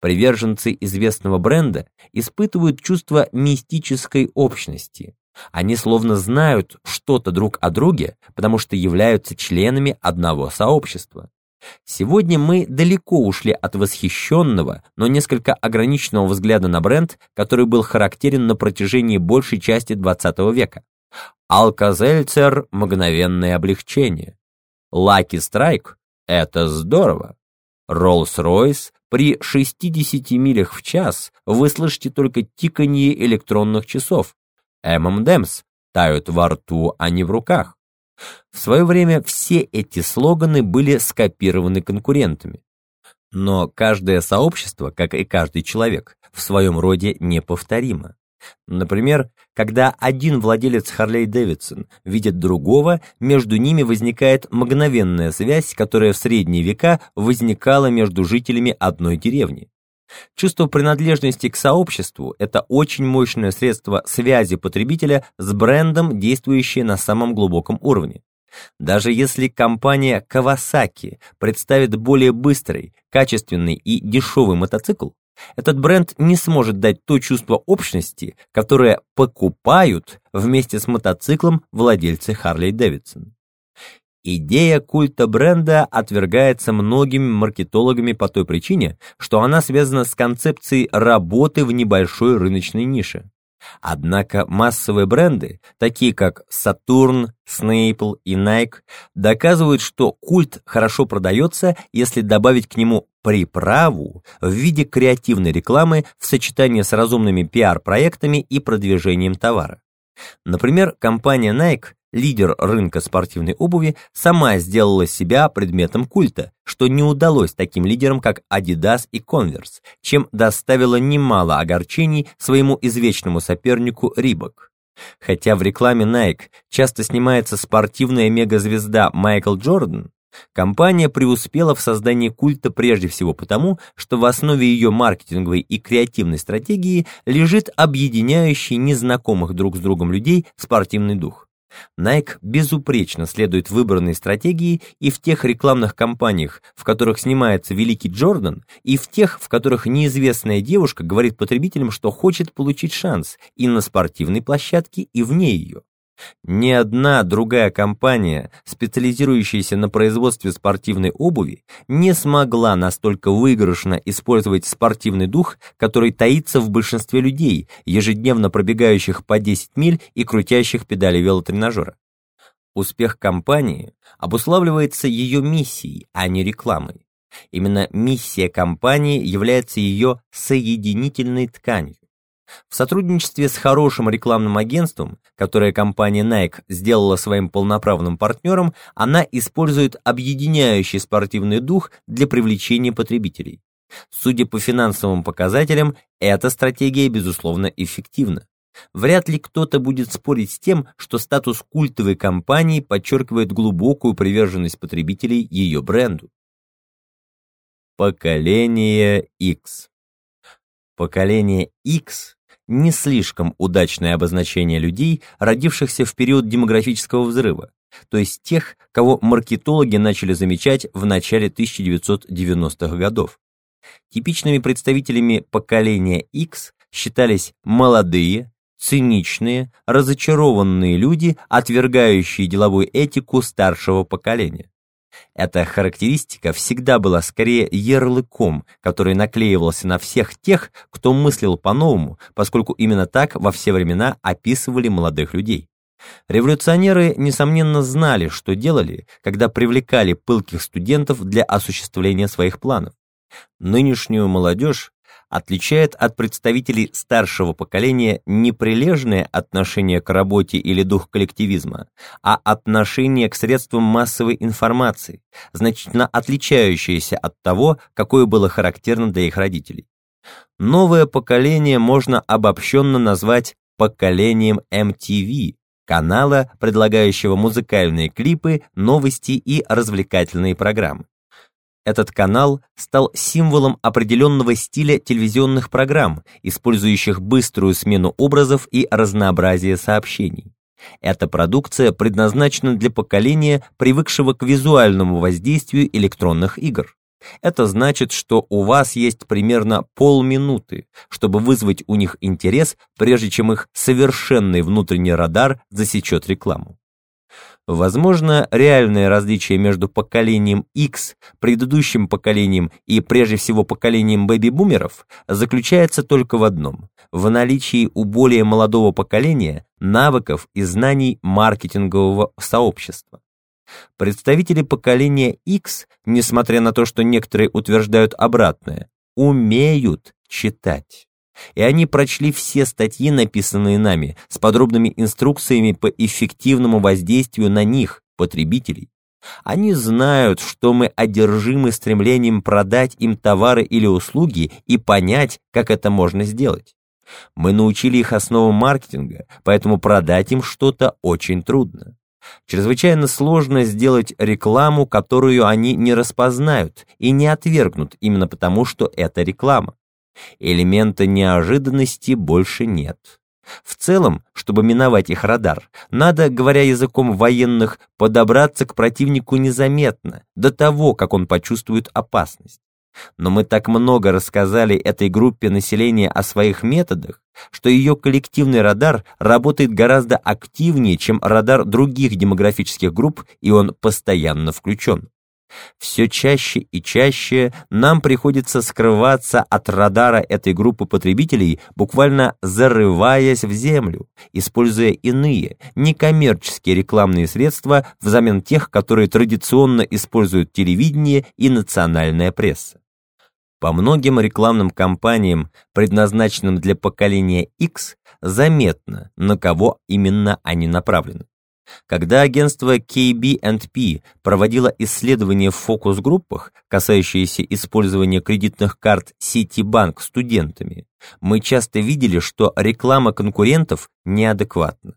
Приверженцы известного бренда испытывают чувство мистической общности. Они словно знают что-то друг о друге, потому что являются членами одного сообщества. Сегодня мы далеко ушли от восхищенного, но несколько ограниченного взгляда на бренд, который был характерен на протяжении большей части 20 века. Алкозельцер – мгновенное облегчение. Лаки Страйк – это здорово. Роллс-Ройс при 60 милях в час вы слышите только тиканье электронных часов. ММДэмс тают во рту, а не в руках. В свое время все эти слоганы были скопированы конкурентами. Но каждое сообщество, как и каждый человек, в своем роде неповторимо. Например, когда один владелец Харлей Дэвидсон видит другого, между ними возникает мгновенная связь, которая в средние века возникала между жителями одной деревни. Чувство принадлежности к сообществу – это очень мощное средство связи потребителя с брендом, действующее на самом глубоком уровне. Даже если компания Kawasaki представит более быстрый, качественный и дешевый мотоцикл, этот бренд не сможет дать то чувство общности, которое покупают вместе с мотоциклом владельцы Harley Davidson. Идея культа бренда отвергается многими маркетологами по той причине, что она связана с концепцией работы в небольшой рыночной нише. Однако массовые бренды, такие как Saturn, Snapple и Nike, доказывают, что культ хорошо продается, если добавить к нему приправу в виде креативной рекламы в сочетании с разумными пиар-проектами и продвижением товара. Например, компания Nike лидер рынка спортивной обуви, сама сделала себя предметом культа, что не удалось таким лидерам, как Adidas и Converse, чем доставило немало огорчений своему извечному сопернику Reebok. Хотя в рекламе Nike часто снимается спортивная мегазвезда Майкл Джордан, Компания преуспела в создании культа прежде всего потому, что в основе ее маркетинговой и креативной стратегии лежит объединяющий незнакомых друг с другом людей спортивный дух. Nike безупречно следует выбранной стратегии и в тех рекламных кампаниях, в которых снимается великий Джордан, и в тех, в которых неизвестная девушка говорит потребителям, что хочет получить шанс и на спортивной площадке, и вне ее. Ни одна другая компания, специализирующаяся на производстве спортивной обуви, не смогла настолько выигрышно использовать спортивный дух, который таится в большинстве людей, ежедневно пробегающих по 10 миль и крутящих педали велотренажера. Успех компании обуславливается ее миссией, а не рекламой. Именно миссия компании является ее соединительной тканью. В сотрудничестве с хорошим рекламным агентством, которое компания Nike сделала своим полноправным партнером, она использует объединяющий спортивный дух для привлечения потребителей. Судя по финансовым показателям, эта стратегия, безусловно, эффективна. Вряд ли кто-то будет спорить с тем, что статус культовой компании подчеркивает глубокую приверженность потребителей ее бренду. Поколение X Поколение X не слишком удачное обозначение людей, родившихся в период демографического взрыва, то есть тех, кого маркетологи начали замечать в начале 1990-х годов. Типичными представителями поколения X считались молодые, циничные, разочарованные люди, отвергающие деловую этику старшего поколения. Эта характеристика всегда была скорее ярлыком, который наклеивался на всех тех, кто мыслил по-новому, поскольку именно так во все времена описывали молодых людей. Революционеры, несомненно, знали, что делали, когда привлекали пылких студентов для осуществления своих планов. Нынешнюю молодежь отличает от представителей старшего поколения не прилежное отношение к работе или дух коллективизма, а отношение к средствам массовой информации, значительно отличающееся от того, какое было характерно для их родителей. Новое поколение можно обобщенно назвать поколением MTV, канала, предлагающего музыкальные клипы, новости и развлекательные программы. Этот канал стал символом определенного стиля телевизионных программ, использующих быструю смену образов и разнообразие сообщений. Эта продукция предназначена для поколения, привыкшего к визуальному воздействию электронных игр. Это значит, что у вас есть примерно полминуты, чтобы вызвать у них интерес, прежде чем их совершенный внутренний радар засечет рекламу. Возможно, реальное различие между поколением X, предыдущим поколением и прежде всего поколением бэби-бумеров заключается только в одном – в наличии у более молодого поколения навыков и знаний маркетингового сообщества. Представители поколения X, несмотря на то, что некоторые утверждают обратное, умеют читать. И они прочли все статьи, написанные нами, с подробными инструкциями по эффективному воздействию на них, потребителей. Они знают, что мы одержимы стремлением продать им товары или услуги и понять, как это можно сделать. Мы научили их основам маркетинга, поэтому продать им что-то очень трудно. Чрезвычайно сложно сделать рекламу, которую они не распознают и не отвергнут именно потому, что это реклама. Элемента неожиданности больше нет. В целом, чтобы миновать их радар, надо, говоря языком военных, подобраться к противнику незаметно, до того, как он почувствует опасность. Но мы так много рассказали этой группе населения о своих методах, что ее коллективный радар работает гораздо активнее, чем радар других демографических групп, и он постоянно включен. Все чаще и чаще нам приходится скрываться от радара этой группы потребителей, буквально зарываясь в землю, используя иные, некоммерческие рекламные средства взамен тех, которые традиционно используют телевидение и национальная пресса. По многим рекламным кампаниям, предназначенным для поколения X, заметно, на кого именно они направлены. Когда агентство KB&P проводило исследования в фокус-группах, касающиеся использования кредитных карт Citibank студентами, мы часто видели, что реклама конкурентов неадекватна.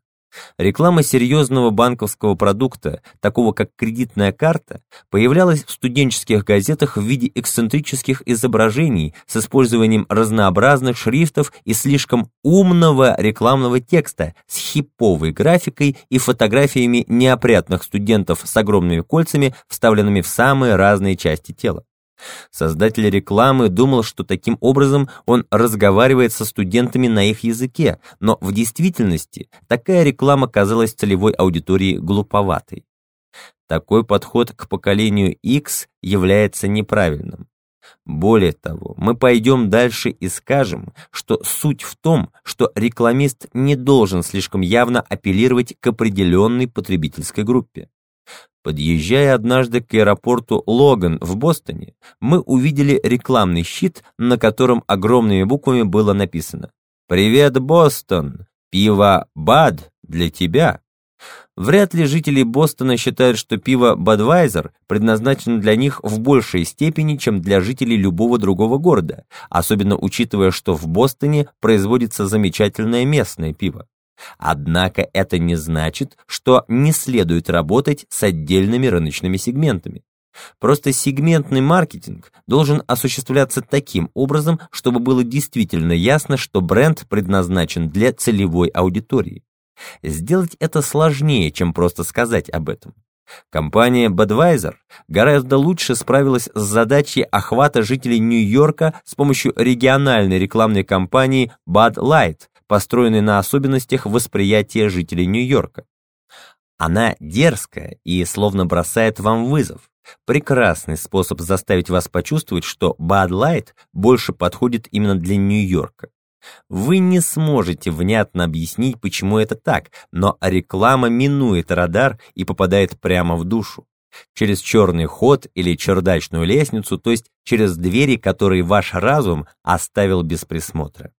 Реклама серьезного банковского продукта, такого как кредитная карта, появлялась в студенческих газетах в виде эксцентрических изображений с использованием разнообразных шрифтов и слишком умного рекламного текста с хиповой графикой и фотографиями неопрятных студентов с огромными кольцами, вставленными в самые разные части тела. Создатель рекламы думал, что таким образом он разговаривает со студентами на их языке, но в действительности такая реклама казалась целевой аудитории глуповатой. Такой подход к поколению X является неправильным. Более того, мы пойдем дальше и скажем, что суть в том, что рекламист не должен слишком явно апеллировать к определенной потребительской группе. Подъезжая однажды к аэропорту Логан в Бостоне, мы увидели рекламный щит, на котором огромными буквами было написано «Привет, Бостон! Пиво Бад для тебя!» Вряд ли жители Бостона считают, что пиво Budweiser предназначено для них в большей степени, чем для жителей любого другого города, особенно учитывая, что в Бостоне производится замечательное местное пиво. Однако это не значит, что не следует работать с отдельными рыночными сегментами. Просто сегментный маркетинг должен осуществляться таким образом, чтобы было действительно ясно, что бренд предназначен для целевой аудитории. Сделать это сложнее, чем просто сказать об этом. Компания Budweiser гораздо лучше справилась с задачей охвата жителей Нью-Йорка с помощью региональной рекламной кампании Bud Light, построенный на особенностях восприятия жителей Нью-Йорка. Она дерзкая и словно бросает вам вызов. Прекрасный способ заставить вас почувствовать, что Bud Light больше подходит именно для Нью-Йорка. Вы не сможете внятно объяснить, почему это так, но реклама минует радар и попадает прямо в душу. Через черный ход или чердачную лестницу, то есть через двери, которые ваш разум оставил без присмотра.